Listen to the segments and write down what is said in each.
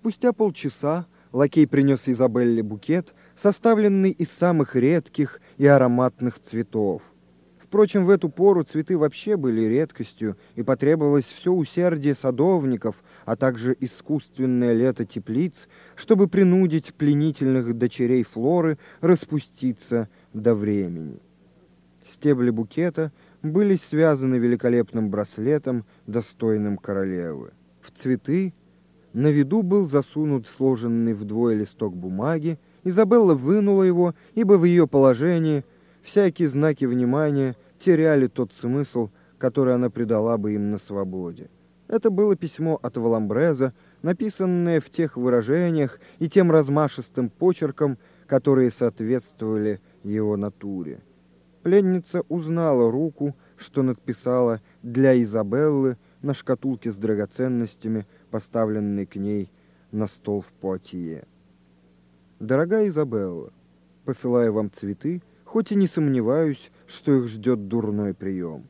Спустя полчаса лакей принес Изабелле букет, составленный из самых редких и ароматных цветов. Впрочем, в эту пору цветы вообще были редкостью, и потребовалось все усердие садовников, а также искусственное лето теплиц, чтобы принудить пленительных дочерей Флоры распуститься до времени. Стебли букета были связаны великолепным браслетом, достойным королевы. В цветы на виду был засунут сложенный вдвое листок бумаги, Изабелла вынула его, ибо в ее положении всякие знаки внимания теряли тот смысл, который она придала бы им на свободе. Это было письмо от Валамбреза, написанное в тех выражениях и тем размашистым почерком, которые соответствовали его натуре. Пленница узнала руку, что надписала для Изабеллы на шкатулке с драгоценностями, поставленной к ней на стол в Пуатье. «Дорогая Изабелла, посылаю вам цветы, хоть и не сомневаюсь, что их ждет дурной прием.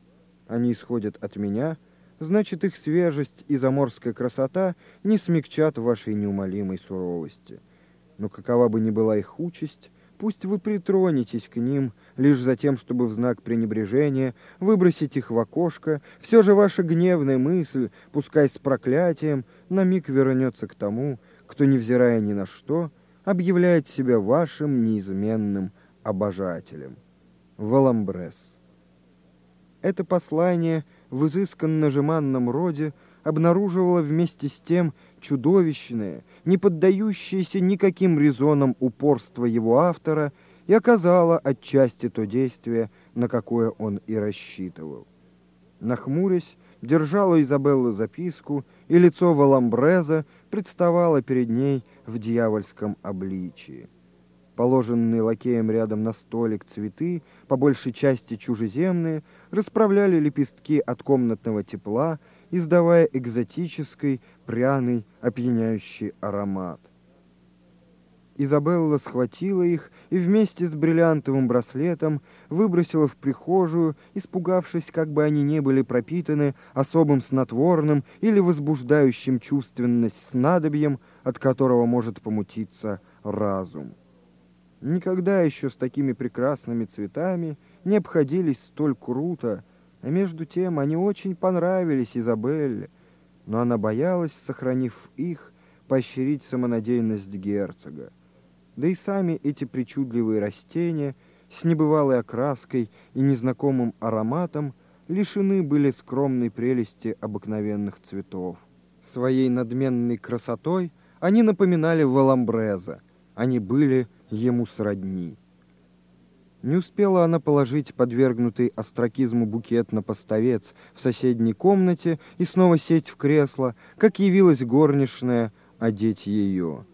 Они исходят от меня — значит их свежесть и заморская красота не смягчат вашей неумолимой суровости. Но какова бы ни была их участь, пусть вы притронетесь к ним лишь за тем, чтобы в знак пренебрежения выбросить их в окошко, все же ваша гневная мысль, пускай с проклятием, на миг вернется к тому, кто, невзирая ни на что, объявляет себя вашим неизменным обожателем. Валамбрес. Это послание — в изысканно-жеманном роде обнаруживала вместе с тем чудовищное, не поддающееся никаким резонам упорство его автора и оказала отчасти то действие, на какое он и рассчитывал. Нахмурясь, держала Изабелла записку, и лицо Валамбреза представало перед ней в дьявольском обличии положенные лакеем рядом на столик цветы, по большей части чужеземные, расправляли лепестки от комнатного тепла, издавая экзотический, пряный, опьяняющий аромат. Изабелла схватила их и вместе с бриллиантовым браслетом выбросила в прихожую, испугавшись, как бы они не были пропитаны особым снотворным или возбуждающим чувственность снадобьем, от которого может помутиться разум. Никогда еще с такими прекрасными цветами не обходились столь круто, а между тем они очень понравились Изабелле, но она боялась, сохранив их, поощрить самонадеянность герцога. Да и сами эти причудливые растения с небывалой окраской и незнакомым ароматом лишены были скромной прелести обыкновенных цветов. Своей надменной красотой они напоминали Валамбреза. Они были ему сродни. Не успела она положить подвергнутый остракизму букет на поставец в соседней комнате и снова сесть в кресло, как явилась горничная одеть ее.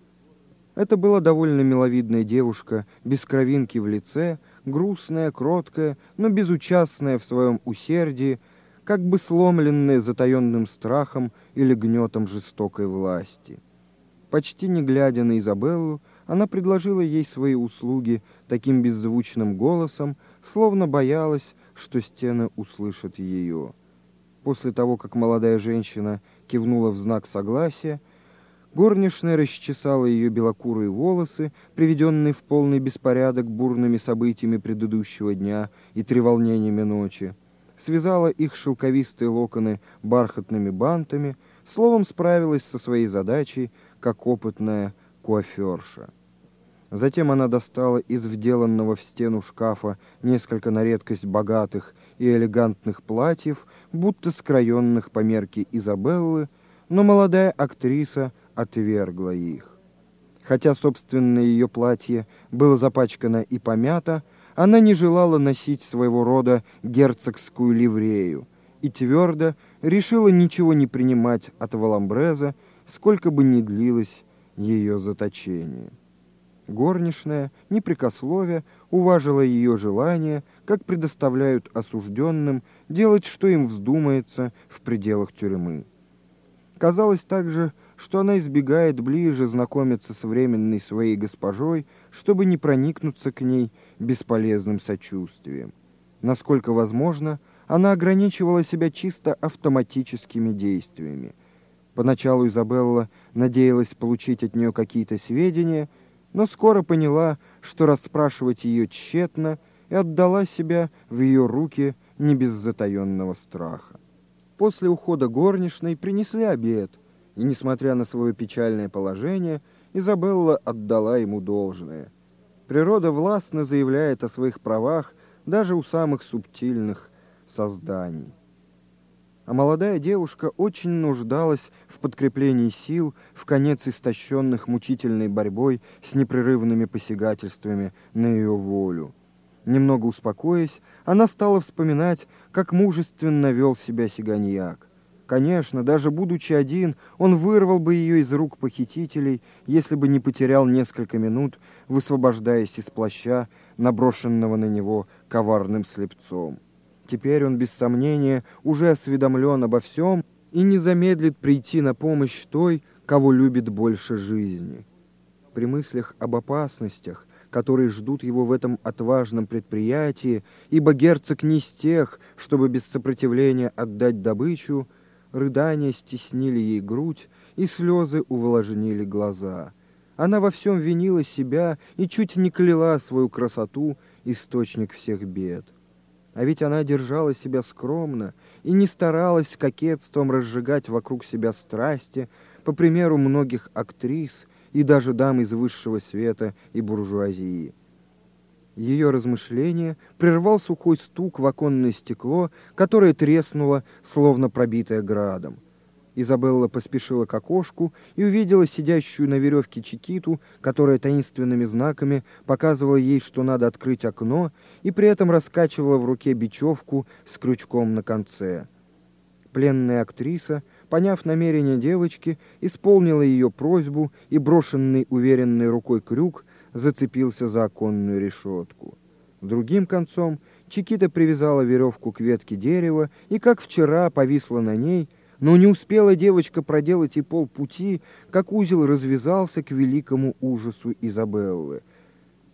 Это была довольно миловидная девушка, без кровинки в лице, грустная, кроткая, но безучастная в своем усердии, как бы сломленная затаенным страхом или гнетом жестокой власти. Почти не глядя на Изабеллу, она предложила ей свои услуги таким беззвучным голосом, словно боялась, что стены услышат ее. После того, как молодая женщина кивнула в знак согласия, горничная расчесала ее белокурые волосы, приведенные в полный беспорядок бурными событиями предыдущего дня и треволнениями ночи, связала их шелковистые локоны бархатными бантами, словом справилась со своей задачей, как опытная куаферша. Затем она достала из вделанного в стену шкафа несколько на редкость богатых и элегантных платьев, будто скроенных по мерке Изабеллы, но молодая актриса отвергла их. Хотя собственное ее платье было запачкано и помято, она не желала носить своего рода герцогскую ливрею и твердо решила ничего не принимать от Валамбреза, сколько бы ни длилось ее заточение. Горничная, не прикословя, уважила ее желание, как предоставляют осужденным делать, что им вздумается в пределах тюрьмы. Казалось также, что она избегает ближе знакомиться с временной своей госпожой, чтобы не проникнуться к ней бесполезным сочувствием. Насколько возможно, она ограничивала себя чисто автоматическими действиями – Поначалу Изабелла надеялась получить от нее какие-то сведения, но скоро поняла, что расспрашивать ее тщетно, и отдала себя в ее руки не без затаенного страха. После ухода горничной принесли обед, и, несмотря на свое печальное положение, Изабелла отдала ему должное. Природа властно заявляет о своих правах даже у самых субтильных созданий а молодая девушка очень нуждалась в подкреплении сил, в конец истощенных мучительной борьбой с непрерывными посягательствами на ее волю. Немного успокоясь, она стала вспоминать, как мужественно вел себя Сиганьяк. Конечно, даже будучи один, он вырвал бы ее из рук похитителей, если бы не потерял несколько минут, высвобождаясь из плаща, наброшенного на него коварным слепцом. Теперь он, без сомнения, уже осведомлен обо всем и не замедлит прийти на помощь той, кого любит больше жизни. При мыслях об опасностях, которые ждут его в этом отважном предприятии, ибо герцог не из тех, чтобы без сопротивления отдать добычу, рыдания стеснили ей грудь, и слезы увлажнили глаза. Она во всем винила себя и чуть не кляла свою красоту, источник всех бед. А ведь она держала себя скромно и не старалась кокетством разжигать вокруг себя страсти, по примеру многих актрис и даже дам из высшего света и буржуазии. Ее размышление прервал сухой стук в оконное стекло, которое треснуло, словно пробитое градом. Изабелла поспешила к окошку и увидела сидящую на веревке Чикиту, которая таинственными знаками показывала ей, что надо открыть окно, и при этом раскачивала в руке бечевку с крючком на конце. Пленная актриса, поняв намерение девочки, исполнила ее просьбу, и брошенный уверенной рукой крюк зацепился за оконную решетку. Другим концом Чикита привязала веревку к ветке дерева и, как вчера, повисла на ней — но не успела девочка проделать и полпути, как узел развязался к великому ужасу Изабеллы.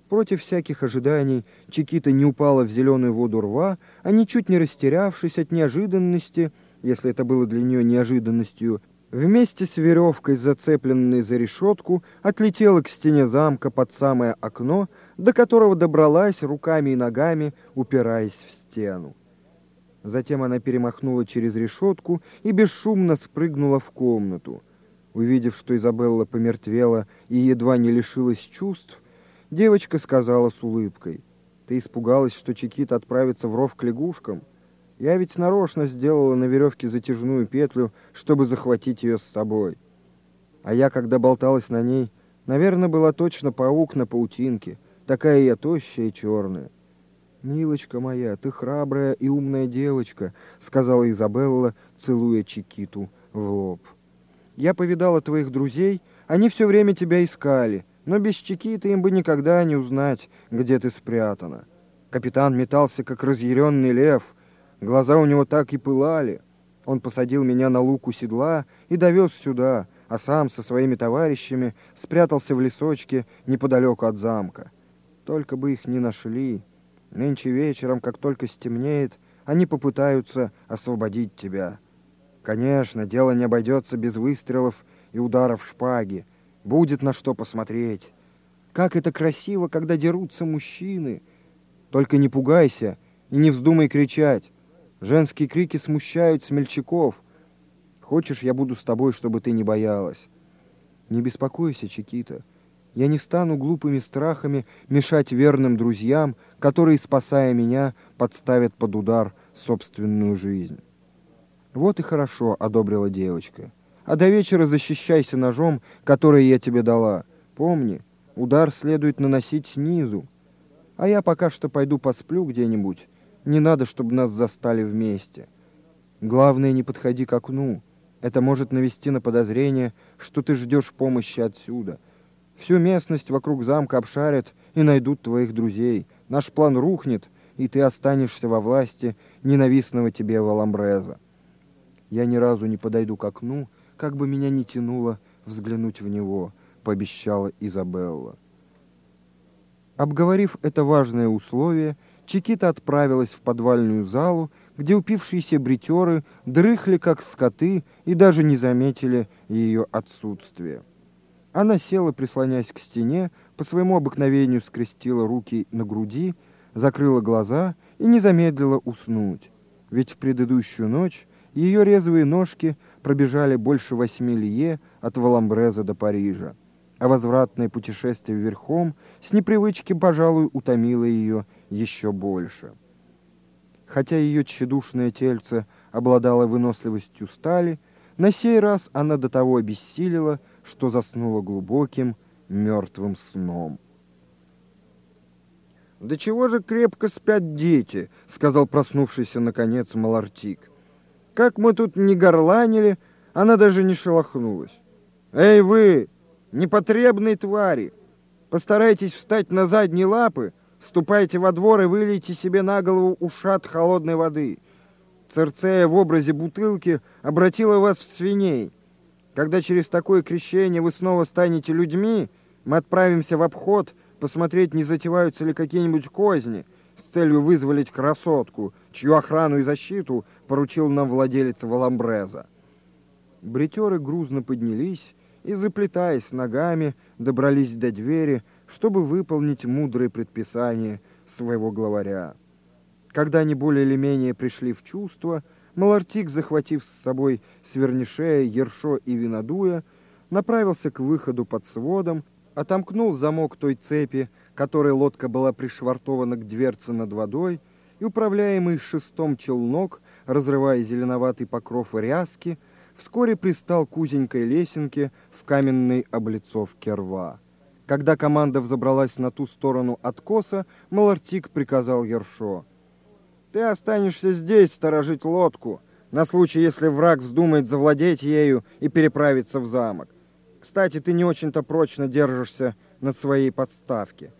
Против всяких ожиданий Чикита не упала в зеленую воду рва, а ничуть не растерявшись от неожиданности, если это было для нее неожиданностью, вместе с веревкой, зацепленной за решетку, отлетела к стене замка под самое окно, до которого добралась руками и ногами, упираясь в стену. Затем она перемахнула через решетку и бесшумно спрыгнула в комнату. Увидев, что Изабелла помертвела и едва не лишилась чувств, девочка сказала с улыбкой, «Ты испугалась, что Чикит отправится в ров к лягушкам? Я ведь нарочно сделала на веревке затяжную петлю, чтобы захватить ее с собой. А я, когда болталась на ней, наверное, была точно паук на паутинке, такая я тощая и черная». «Милочка моя, ты храбрая и умная девочка», — сказала Изабелла, целуя Чикиту в лоб. «Я повидала твоих друзей, они все время тебя искали, но без Чикиты им бы никогда не узнать, где ты спрятана». Капитан метался, как разъяренный лев, глаза у него так и пылали. Он посадил меня на луку седла и довез сюда, а сам со своими товарищами спрятался в лесочке неподалеку от замка. Только бы их не нашли». Нынче вечером, как только стемнеет, они попытаются освободить тебя. Конечно, дело не обойдется без выстрелов и ударов шпаги. Будет на что посмотреть. Как это красиво, когда дерутся мужчины. Только не пугайся и не вздумай кричать. Женские крики смущают смельчаков. Хочешь, я буду с тобой, чтобы ты не боялась? Не беспокойся, Чикита. Я не стану глупыми страхами мешать верным друзьям, которые, спасая меня, подставят под удар собственную жизнь. Вот и хорошо, — одобрила девочка. А до вечера защищайся ножом, который я тебе дала. Помни, удар следует наносить снизу. А я пока что пойду посплю где-нибудь. Не надо, чтобы нас застали вместе. Главное, не подходи к окну. Это может навести на подозрение, что ты ждешь помощи отсюда — Всю местность вокруг замка обшарят и найдут твоих друзей. Наш план рухнет, и ты останешься во власти ненавистного тебе Валамбреза. Я ни разу не подойду к окну, как бы меня ни тянуло взглянуть в него, пообещала Изабелла. Обговорив это важное условие, Чикита отправилась в подвальную залу, где упившиеся бритеры дрыхли, как скоты, и даже не заметили ее отсутствие. Она села, прислонясь к стене, по своему обыкновению скрестила руки на груди, закрыла глаза и не замедлила уснуть. Ведь в предыдущую ночь ее резвые ножки пробежали больше восьми лие от Валамбреза до Парижа, а возвратное путешествие верхом с непривычки, пожалуй, утомило ее еще больше. Хотя ее тщедушное тельце обладало выносливостью стали, на сей раз она до того обессилила, что заснула глубоким, мертвым сном. «Да чего же крепко спят дети?» — сказал проснувшийся, наконец, Малартик. «Как мы тут не горланили, она даже не шелохнулась. Эй вы, непотребные твари! Постарайтесь встать на задние лапы, ступайте во двор и вылейте себе на голову ушат холодной воды. Церцея в образе бутылки обратила вас в свиней. Когда через такое крещение вы снова станете людьми, мы отправимся в обход, посмотреть, не затеваются ли какие-нибудь козни, с целью вызволить красотку, чью охрану и защиту поручил нам владелец Валамбреза. Бритеры грузно поднялись и, заплетаясь ногами, добрались до двери, чтобы выполнить мудрые предписания своего главаря. Когда они более или менее пришли в чувство, Малартик, захватив с собой Свернишея, Ершо и Винодуя, направился к выходу под сводом, отомкнул замок той цепи, которой лодка была пришвартована к дверце над водой, и управляемый шестом челнок, разрывая зеленоватый покров ряски, вскоре пристал к узенькой лесенке в каменной облицовке рва. Когда команда взобралась на ту сторону откоса, Малартик приказал Ершо. «Ты останешься здесь сторожить лодку, на случай, если враг вздумает завладеть ею и переправиться в замок. Кстати, ты не очень-то прочно держишься на своей подставке.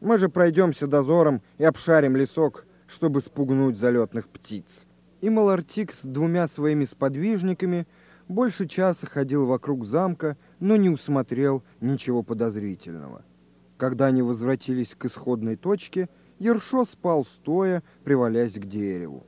Мы же пройдемся дозором и обшарим лесок, чтобы спугнуть залетных птиц». И Малартик с двумя своими сподвижниками больше часа ходил вокруг замка, но не усмотрел ничего подозрительного. Когда они возвратились к исходной точке, Ершо спал стоя, привалясь к дереву.